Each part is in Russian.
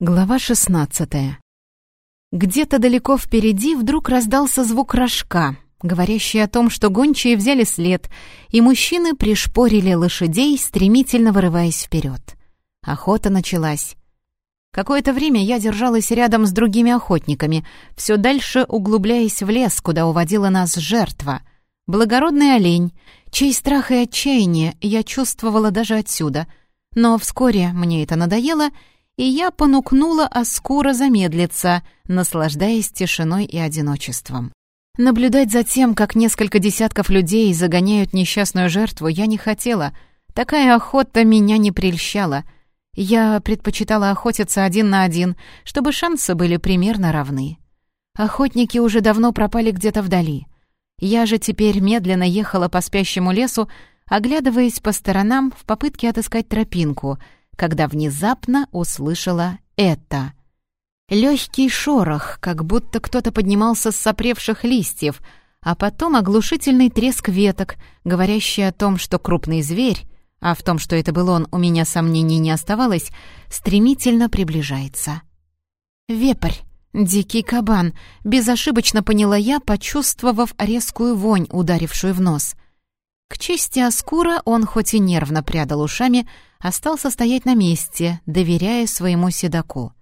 Глава 16 Где-то далеко впереди вдруг раздался звук рожка, говорящий о том, что гончие взяли след, и мужчины пришпорили лошадей, стремительно вырываясь вперед. Охота началась. Какое-то время я держалась рядом с другими охотниками, все дальше углубляясь в лес, куда уводила нас жертва. Благородный олень, чей страх и отчаяние я чувствовала даже отсюда. Но вскоре мне это надоело — и я понукнула Аскура замедлиться, наслаждаясь тишиной и одиночеством. Наблюдать за тем, как несколько десятков людей загоняют несчастную жертву, я не хотела. Такая охота меня не прельщала. Я предпочитала охотиться один на один, чтобы шансы были примерно равны. Охотники уже давно пропали где-то вдали. Я же теперь медленно ехала по спящему лесу, оглядываясь по сторонам в попытке отыскать тропинку — когда внезапно услышала это. Легкий шорох, как будто кто-то поднимался с сопревших листьев, а потом оглушительный треск веток, говорящий о том, что крупный зверь, а в том, что это был он, у меня сомнений не оставалось, стремительно приближается. «Вепрь!» «Дикий кабан», — безошибочно поняла я, почувствовав резкую вонь, ударившую в нос. К чести Аскура он хоть и нервно прядал ушами, остался стоять на месте, доверяя своему седаку.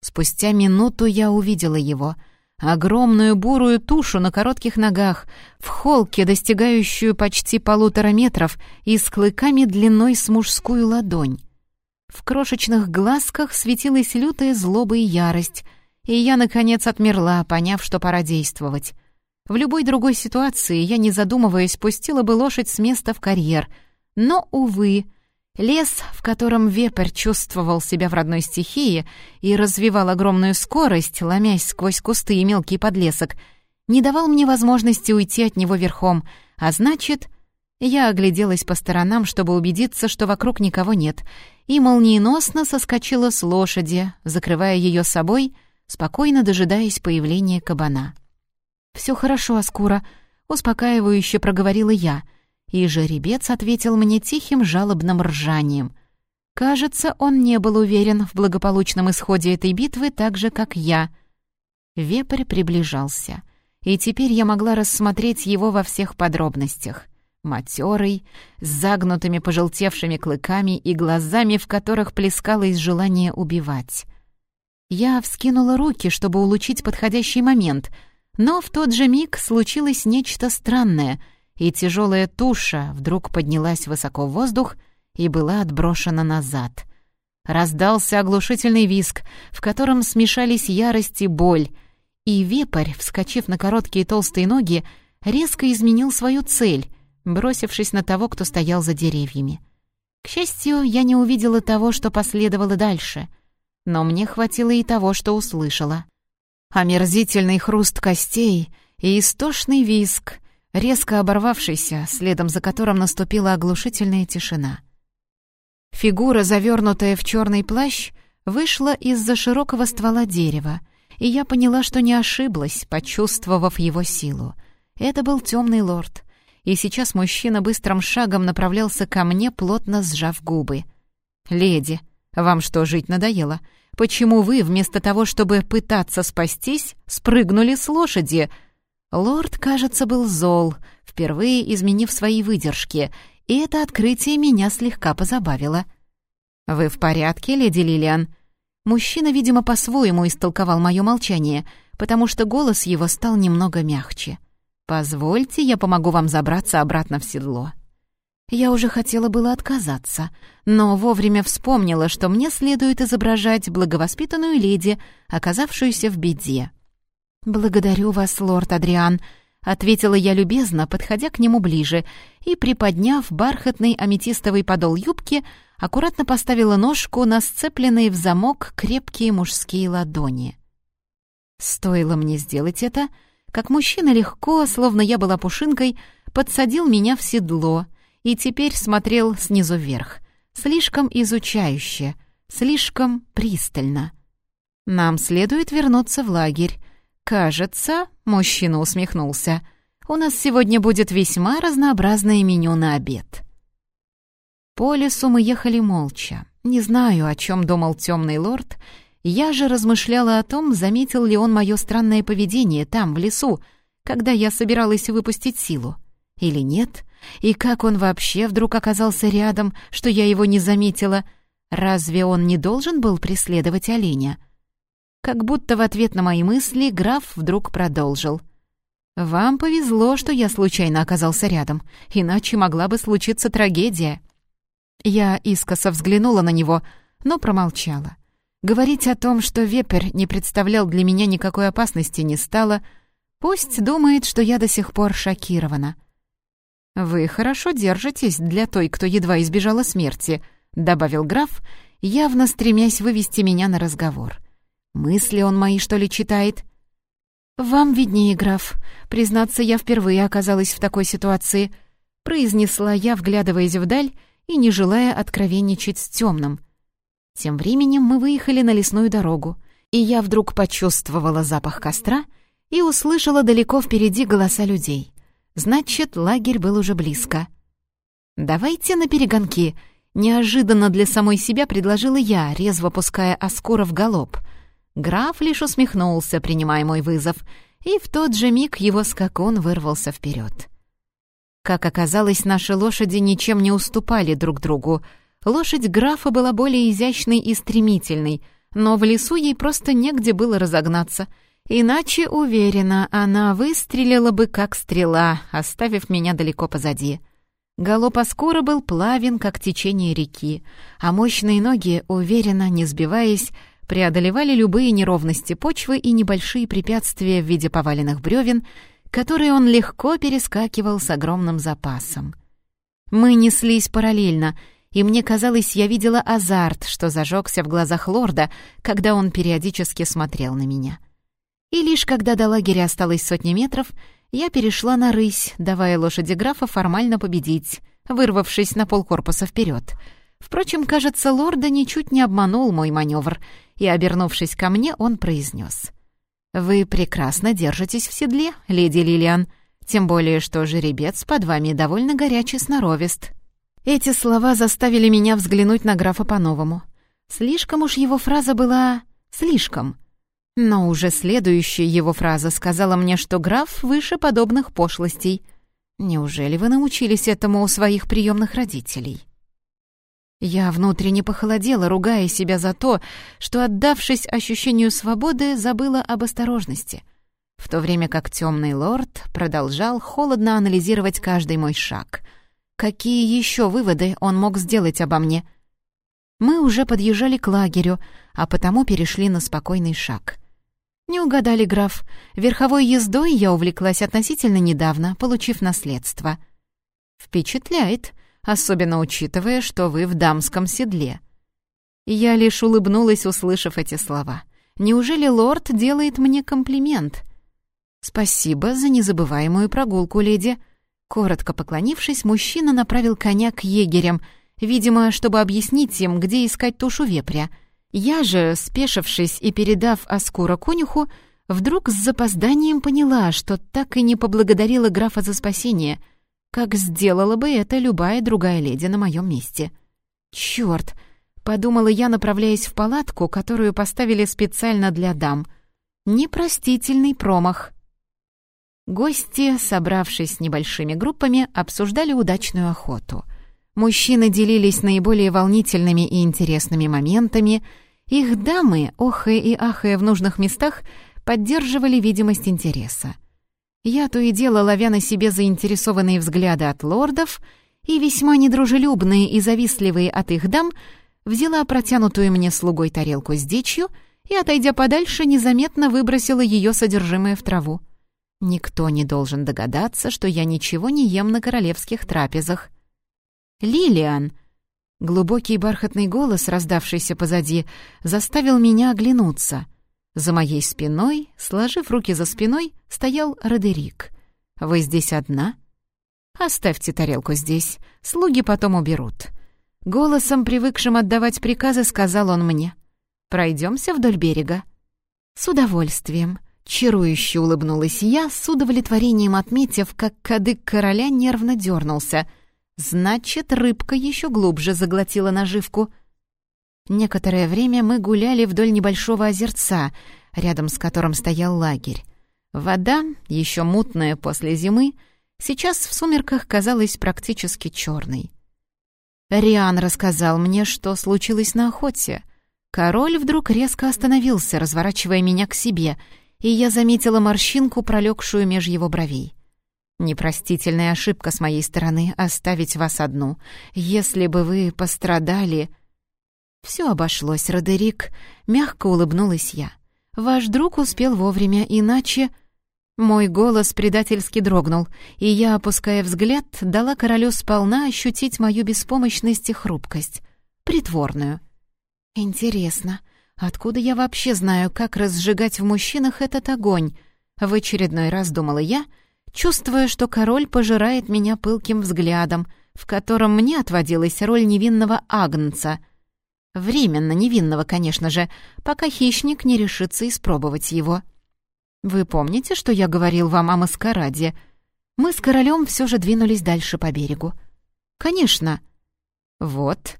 Спустя минуту я увидела его. Огромную бурую тушу на коротких ногах, в холке, достигающую почти полутора метров, и с клыками длиной с мужскую ладонь. В крошечных глазках светилась лютая злоба и ярость, и я, наконец, отмерла, поняв, что пора действовать. В любой другой ситуации я, не задумываясь, пустила бы лошадь с места в карьер. Но, увы, Лес, в котором вепрь чувствовал себя в родной стихии и развивал огромную скорость, ломясь сквозь кусты и мелкий подлесок, не давал мне возможности уйти от него верхом, а значит... Я огляделась по сторонам, чтобы убедиться, что вокруг никого нет, и молниеносно соскочила с лошади, закрывая ее собой, спокойно дожидаясь появления кабана. «Все хорошо, Аскура», — успокаивающе проговорила я — и жеребец ответил мне тихим жалобным ржанием. Кажется, он не был уверен в благополучном исходе этой битвы так же, как я. Вепрь приближался, и теперь я могла рассмотреть его во всех подробностях. Матерый, с загнутыми пожелтевшими клыками и глазами, в которых плескалось желание убивать. Я вскинула руки, чтобы улучить подходящий момент, но в тот же миг случилось нечто странное — и тяжелая туша вдруг поднялась высоко в воздух и была отброшена назад. Раздался оглушительный виск, в котором смешались ярость и боль, и вепрь, вскочив на короткие толстые ноги, резко изменил свою цель, бросившись на того, кто стоял за деревьями. К счастью, я не увидела того, что последовало дальше, но мне хватило и того, что услышала. Омерзительный хруст костей и истошный виск — резко оборвавшийся, следом за которым наступила оглушительная тишина. Фигура, завернутая в черный плащ, вышла из-за широкого ствола дерева, и я поняла, что не ошиблась, почувствовав его силу. Это был темный лорд, и сейчас мужчина быстрым шагом направлялся ко мне, плотно сжав губы. «Леди, вам что, жить надоело? Почему вы, вместо того, чтобы пытаться спастись, спрыгнули с лошади?» Лорд, кажется, был зол, впервые изменив свои выдержки, и это открытие меня слегка позабавило. «Вы в порядке, леди Лилиан?» Мужчина, видимо, по-своему истолковал мое молчание, потому что голос его стал немного мягче. «Позвольте, я помогу вам забраться обратно в седло». Я уже хотела было отказаться, но вовремя вспомнила, что мне следует изображать благовоспитанную леди, оказавшуюся в беде. «Благодарю вас, лорд Адриан», — ответила я любезно, подходя к нему ближе, и, приподняв бархатный аметистовый подол юбки, аккуратно поставила ножку на сцепленные в замок крепкие мужские ладони. Стоило мне сделать это, как мужчина легко, словно я была пушинкой, подсадил меня в седло и теперь смотрел снизу вверх, слишком изучающе, слишком пристально. «Нам следует вернуться в лагерь», «Кажется», — мужчина усмехнулся, — «у нас сегодня будет весьма разнообразное меню на обед». По лесу мы ехали молча. Не знаю, о чем думал темный лорд, Я же размышляла о том, заметил ли он мое странное поведение там, в лесу, когда я собиралась выпустить силу. Или нет? И как он вообще вдруг оказался рядом, что я его не заметила? Разве он не должен был преследовать оленя? Как будто в ответ на мои мысли граф вдруг продолжил. «Вам повезло, что я случайно оказался рядом, иначе могла бы случиться трагедия». Я искоса взглянула на него, но промолчала. Говорить о том, что вепрь не представлял для меня никакой опасности, не стало. Пусть думает, что я до сих пор шокирована. «Вы хорошо держитесь для той, кто едва избежала смерти», — добавил граф, явно стремясь вывести меня на разговор. «Мысли он мои, что ли, читает?» «Вам виднее, граф. Признаться, я впервые оказалась в такой ситуации», — произнесла я, вглядываясь вдаль и не желая откровенничать с темным. Тем временем мы выехали на лесную дорогу, и я вдруг почувствовала запах костра и услышала далеко впереди голоса людей. Значит, лагерь был уже близко. «Давайте на перегонки», — неожиданно для самой себя предложила я, резво пуская Аскура в галоп. Граф лишь усмехнулся, принимая мой вызов, и в тот же миг его скакун вырвался вперед. Как оказалось, наши лошади ничем не уступали друг другу — Лошадь графа была более изящной и стремительной, но в лесу ей просто негде было разогнаться. Иначе, уверена, она выстрелила бы как стрела, оставив меня далеко позади. Галоп Аскура был плавен, как течение реки, а мощные ноги, уверенно, не сбиваясь, преодолевали любые неровности почвы и небольшие препятствия в виде поваленных бревен, которые он легко перескакивал с огромным запасом. Мы неслись параллельно — и мне казалось, я видела азарт, что зажегся в глазах лорда, когда он периодически смотрел на меня. И лишь когда до лагеря осталось сотни метров, я перешла на рысь, давая лошади графа формально победить, вырвавшись на полкорпуса вперед. Впрочем, кажется, лорда ничуть не обманул мой маневр, и, обернувшись ко мне, он произнес. «Вы прекрасно держитесь в седле, леди Лилиан, тем более что жеребец под вами довольно горячий сноровист». Эти слова заставили меня взглянуть на графа по-новому. Слишком уж его фраза была... слишком. Но уже следующая его фраза сказала мне, что граф выше подобных пошлостей. Неужели вы научились этому у своих приемных родителей? Я внутренне похолодела, ругая себя за то, что, отдавшись ощущению свободы, забыла об осторожности, в то время как темный лорд продолжал холодно анализировать каждый мой шаг — Какие еще выводы он мог сделать обо мне? Мы уже подъезжали к лагерю, а потому перешли на спокойный шаг. Не угадали, граф. Верховой ездой я увлеклась относительно недавно, получив наследство. Впечатляет, особенно учитывая, что вы в дамском седле. Я лишь улыбнулась, услышав эти слова. Неужели лорд делает мне комплимент? Спасибо за незабываемую прогулку, леди. Коротко поклонившись, мужчина направил коня к егерям, видимо, чтобы объяснить им, где искать тушу вепря. Я же, спешившись и передав Аскура конюху, вдруг с запозданием поняла, что так и не поблагодарила графа за спасение, как сделала бы это любая другая леди на моем месте. «Чёрт!» — подумала я, направляясь в палатку, которую поставили специально для дам. «Непростительный промах!» Гости, собравшись небольшими группами, обсуждали удачную охоту. Мужчины делились наиболее волнительными и интересными моментами. Их дамы, охая и ахая в нужных местах, поддерживали видимость интереса. Я то и дело, ловя на себе заинтересованные взгляды от лордов и весьма недружелюбные и завистливые от их дам, взяла протянутую мне слугой тарелку с дичью и, отойдя подальше, незаметно выбросила ее содержимое в траву. Никто не должен догадаться, что я ничего не ем на королевских трапезах. «Лилиан!» Глубокий бархатный голос, раздавшийся позади, заставил меня оглянуться. За моей спиной, сложив руки за спиной, стоял Родерик. «Вы здесь одна?» «Оставьте тарелку здесь, слуги потом уберут». Голосом, привыкшим отдавать приказы, сказал он мне. «Пройдемся вдоль берега». «С удовольствием», Чарующе улыбнулась я, с удовлетворением отметив, как кадык короля нервно дернулся. Значит, рыбка еще глубже заглотила наживку. Некоторое время мы гуляли вдоль небольшого озерца, рядом с которым стоял лагерь. Вода, еще мутная после зимы, сейчас в сумерках казалась практически черной. Риан рассказал мне, что случилось на охоте. Король вдруг резко остановился, разворачивая меня к себе, и я заметила морщинку, пролегшую меж его бровей. Непростительная ошибка с моей стороны оставить вас одну. Если бы вы пострадали... Все обошлось, Родерик. Мягко улыбнулась я. Ваш друг успел вовремя, иначе... Мой голос предательски дрогнул, и я, опуская взгляд, дала королю сполна ощутить мою беспомощность и хрупкость. Притворную. Интересно, откуда я вообще знаю, как разжигать в мужчинах этот огонь? В очередной раз думала я, чувствуя, что король пожирает меня пылким взглядом, в котором мне отводилась роль невинного агнца — Временно невинного, конечно же, пока хищник не решится испробовать его. Вы помните, что я говорил вам о маскараде? Мы с королем все же двинулись дальше по берегу. Конечно. Вот.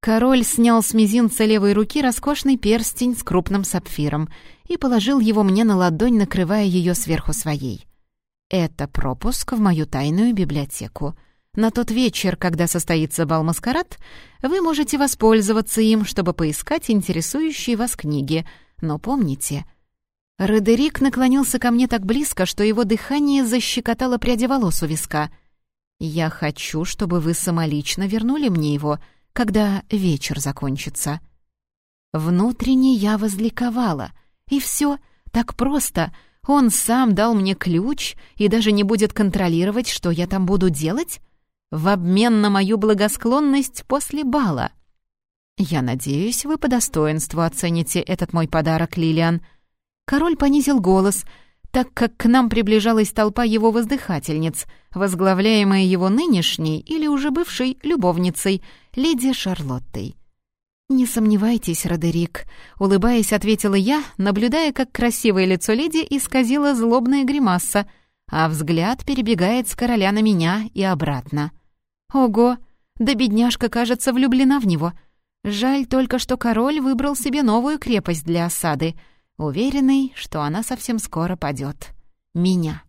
Король снял с мизинца левой руки роскошный перстень с крупным сапфиром и положил его мне на ладонь, накрывая ее сверху своей. Это пропуск в мою тайную библиотеку. На тот вечер, когда состоится бал-маскарад, вы можете воспользоваться им, чтобы поискать интересующие вас книги. Но помните... Родерик наклонился ко мне так близко, что его дыхание защекотало пряди волос у виска. «Я хочу, чтобы вы самолично вернули мне его, когда вечер закончится». Внутренне я возликовала. И все, так просто. Он сам дал мне ключ и даже не будет контролировать, что я там буду делать? в обмен на мою благосклонность после бала. Я надеюсь, вы по достоинству оцените этот мой подарок, Лилиан. Король понизил голос, так как к нам приближалась толпа его воздыхательниц, возглавляемая его нынешней или уже бывшей любовницей, леди Шарлоттой. «Не сомневайтесь, Родерик», — улыбаясь, ответила я, наблюдая, как красивое лицо леди исказило злобная гримаса, а взгляд перебегает с короля на меня и обратно. Ого, да бедняжка, кажется, влюблена в него. Жаль только, что король выбрал себе новую крепость для осады, уверенный, что она совсем скоро падет. Меня.